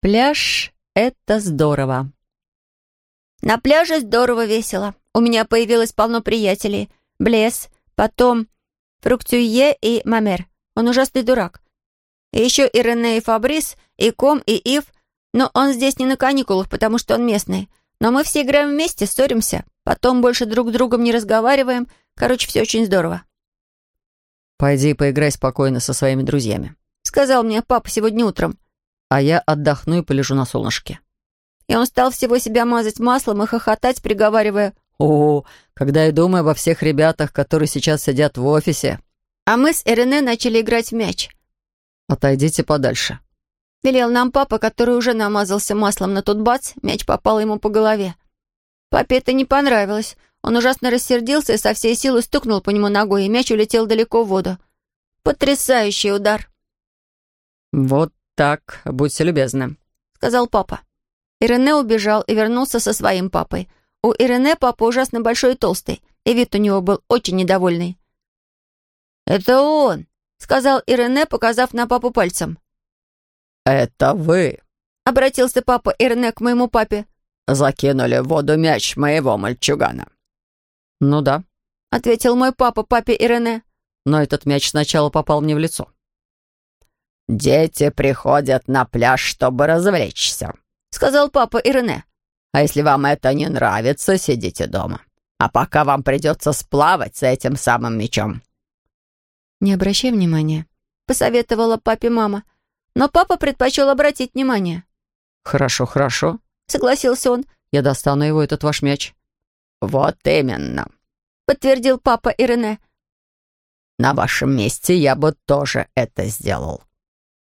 Пляж — это здорово. На пляже здорово весело. У меня появилось полно приятелей. Блес, потом Фруктюе и Мамер. Он ужасный дурак. И еще и Рене, и Фабрис, и Ком, и Ив. Но он здесь не на каникулах, потому что он местный. Но мы все играем вместе, ссоримся. Потом больше друг с другом не разговариваем. Короче, все очень здорово. «Пойди поиграй спокойно со своими друзьями», — сказал мне папа сегодня утром а я отдохну и полежу на солнышке». И он стал всего себя мазать маслом и хохотать, приговаривая «О, когда я думаю обо всех ребятах, которые сейчас сидят в офисе». А мы с Эрене начали играть в мяч. «Отойдите подальше». Велел нам папа, который уже намазался маслом, но тут бац, мяч попал ему по голове. Папе это не понравилось. Он ужасно рассердился и со всей силы стукнул по нему ногой, и мяч улетел далеко в воду. Потрясающий удар. «Вот «Так, будьте любезны», — сказал папа. Ирене убежал и вернулся со своим папой. У Ирене папа ужасно большой и толстый, и вид у него был очень недовольный. «Это он», — сказал Ирене, показав на папу пальцем. «Это вы», — обратился папа Ирене к моему папе. «Закинули в воду мяч моего мальчугана». «Ну да», — ответил мой папа папе Ирене. «Но этот мяч сначала попал мне в лицо». «Дети приходят на пляж, чтобы развлечься», — сказал папа Ирене. «А если вам это не нравится, сидите дома. А пока вам придется сплавать с этим самым мечом». «Не обращай внимания», — посоветовала папе мама. Но папа предпочел обратить внимание. «Хорошо, хорошо», — согласился он. «Я достану его, этот ваш мяч». «Вот именно», — подтвердил папа Ирене. «На вашем месте я бы тоже это сделал».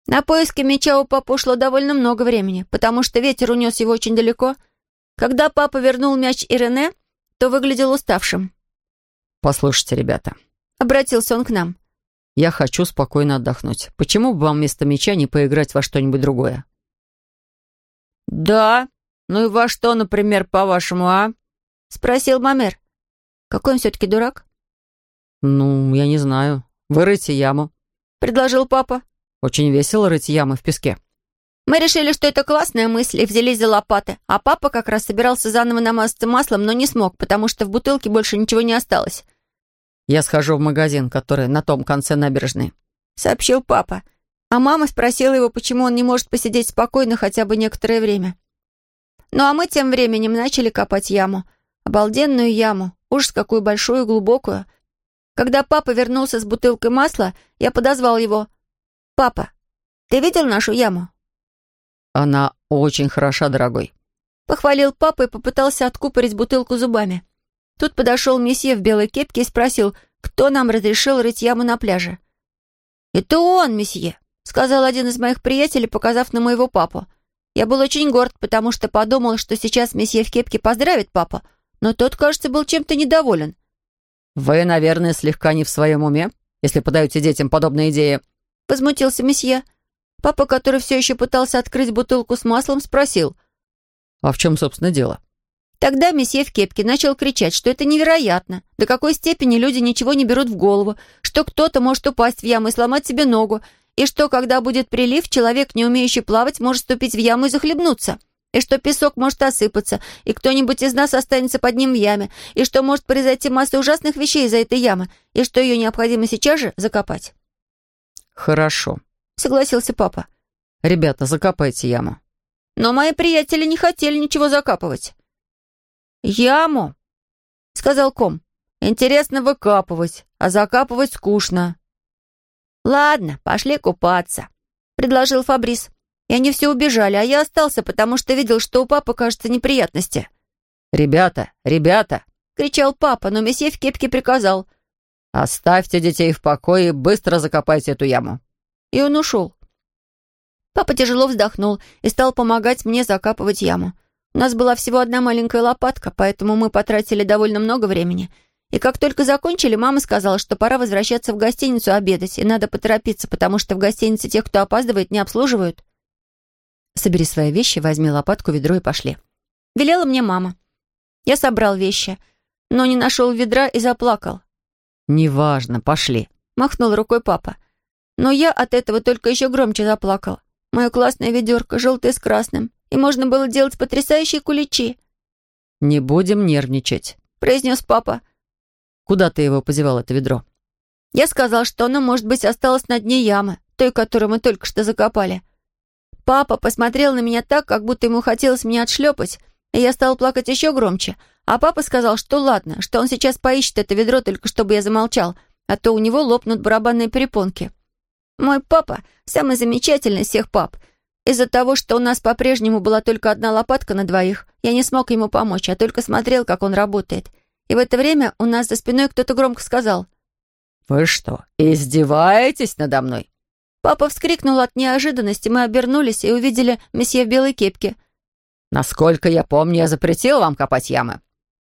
На поиски меча у папы ушло довольно много времени, потому что ветер унес его очень далеко. Когда папа вернул мяч Ирене, то выглядел уставшим. «Послушайте, ребята», — обратился он к нам. «Я хочу спокойно отдохнуть. Почему бы вам вместо меча не поиграть во что-нибудь другое?» «Да? Ну и во что, например, по-вашему, а?» — спросил Мамер. «Какой он все-таки дурак?» «Ну, я не знаю. Вырыйте яму», — предложил папа. Очень весело рыть ямы в песке. Мы решили, что это классная мысль, и взялись за лопаты. А папа как раз собирался заново намазаться маслом, но не смог, потому что в бутылке больше ничего не осталось. «Я схожу в магазин, который на том конце набережной», — сообщил папа. А мама спросила его, почему он не может посидеть спокойно хотя бы некоторое время. Ну а мы тем временем начали копать яму. Обалденную яму. Ужас, какую большую и глубокую. Когда папа вернулся с бутылкой масла, я подозвал его. «Папа, ты видел нашу яму?» «Она очень хороша, дорогой», — похвалил папа и попытался откупорить бутылку зубами. Тут подошел месье в белой кепке и спросил, кто нам разрешил рыть яму на пляже. «Это он, месье», — сказал один из моих приятелей, показав на моего папу. Я был очень горд, потому что подумал, что сейчас месье в кепке поздравит папу, но тот, кажется, был чем-то недоволен. «Вы, наверное, слегка не в своем уме, если подаете детям подобные идеи», — возмутился месье. Папа, который все еще пытался открыть бутылку с маслом, спросил. «А в чем, собственно, дело?» Тогда месье в кепке начал кричать, что это невероятно, до какой степени люди ничего не берут в голову, что кто-то может упасть в яму и сломать себе ногу, и что, когда будет прилив, человек, не умеющий плавать, может ступить в яму и захлебнуться, и что песок может осыпаться, и кто-нибудь из нас останется под ним в яме, и что может произойти масса ужасных вещей из-за этой ямы, и что ее необходимо сейчас же закопать. «Хорошо», — согласился папа. «Ребята, закопайте яму». Но мои приятели не хотели ничего закапывать. «Яму», — сказал ком. «Интересно выкапывать, а закапывать скучно». «Ладно, пошли купаться», — предложил Фабрис. И они все убежали, а я остался, потому что видел, что у папы, кажется, неприятности. «Ребята, ребята!» — кричал папа, но месье в кепке приказал. «Оставьте детей в покое и быстро закопайте эту яму». И он ушел. Папа тяжело вздохнул и стал помогать мне закапывать яму. У нас была всего одна маленькая лопатка, поэтому мы потратили довольно много времени. И как только закончили, мама сказала, что пора возвращаться в гостиницу обедать, и надо поторопиться, потому что в гостинице тех, кто опаздывает, не обслуживают. «Собери свои вещи, возьми лопатку, ведро и пошли». Велела мне мама. Я собрал вещи, но не нашел ведра и заплакал. «Неважно, пошли», — махнул рукой папа. Но я от этого только еще громче заплакал. Мое классное ведерко, желтое с красным. И можно было делать потрясающие куличи. «Не будем нервничать», — произнес папа. «Куда ты его позевал, это ведро?» Я сказал, что оно, может быть, осталось на дне ямы, той, которую мы только что закопали. Папа посмотрел на меня так, как будто ему хотелось меня отшлепать, я стал плакать еще громче. А папа сказал, что ладно, что он сейчас поищет это ведро, только чтобы я замолчал, а то у него лопнут барабанные перепонки. Мой папа — самый замечательный из всех пап. Из-за того, что у нас по-прежнему была только одна лопатка на двоих, я не смог ему помочь, а только смотрел, как он работает. И в это время у нас за спиной кто-то громко сказал «Вы что, издеваетесь надо мной?» Папа вскрикнул от неожиданности, мы обернулись и увидели месье в белой кепке. «Насколько я помню, я запретил вам копать ямы».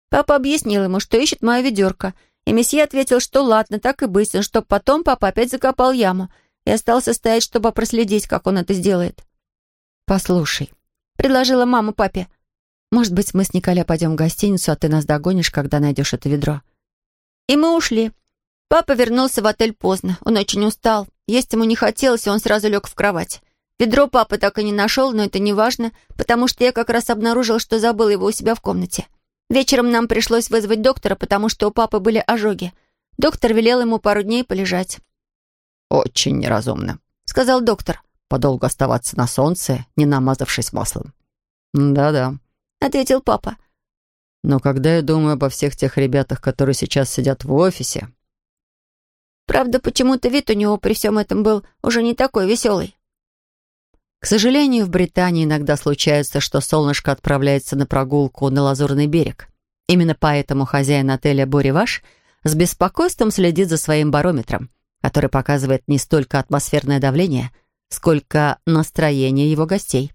Папа объяснил ему, что ищет мое ведерко, и месье ответил, что ладно, так и быть, чтоб потом папа опять закопал яму и остался стоять, чтобы проследить, как он это сделает. «Послушай», — предложила мама папе, «может быть, мы с Николя пойдем в гостиницу, а ты нас догонишь, когда найдешь это ведро». И мы ушли. Папа вернулся в отель поздно. Он очень устал. Есть ему не хотелось, и он сразу лег в кровать. Ведро папа так и не нашел, но это не важно, потому что я как раз обнаружил, что забыл его у себя в комнате. Вечером нам пришлось вызвать доктора, потому что у папы были ожоги. Доктор велел ему пару дней полежать. «Очень неразумно», — сказал доктор. «Подолгу оставаться на солнце, не намазавшись маслом». «Да-да», — ответил папа. «Но когда я думаю обо всех тех ребятах, которые сейчас сидят в офисе...» Правда, почему-то вид у него при всем этом был уже не такой веселый. К сожалению, в Британии иногда случается, что солнышко отправляется на прогулку на Лазурный берег. Именно поэтому хозяин отеля «Бориваш» с беспокойством следит за своим барометром, который показывает не столько атмосферное давление, сколько настроение его гостей.